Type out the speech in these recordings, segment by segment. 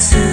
answer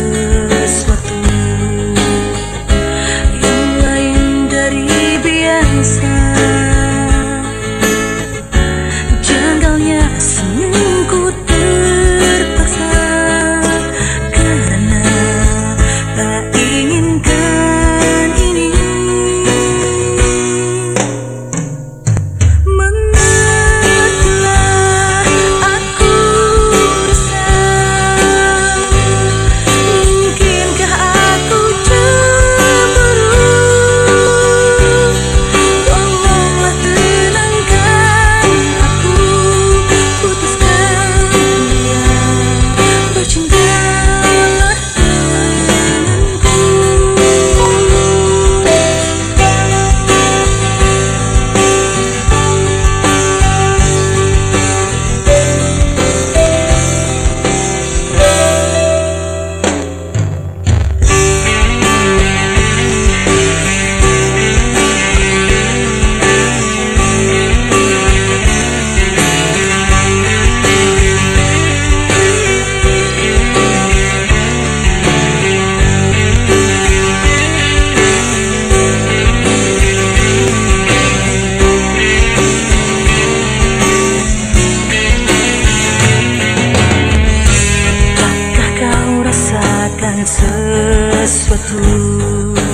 aku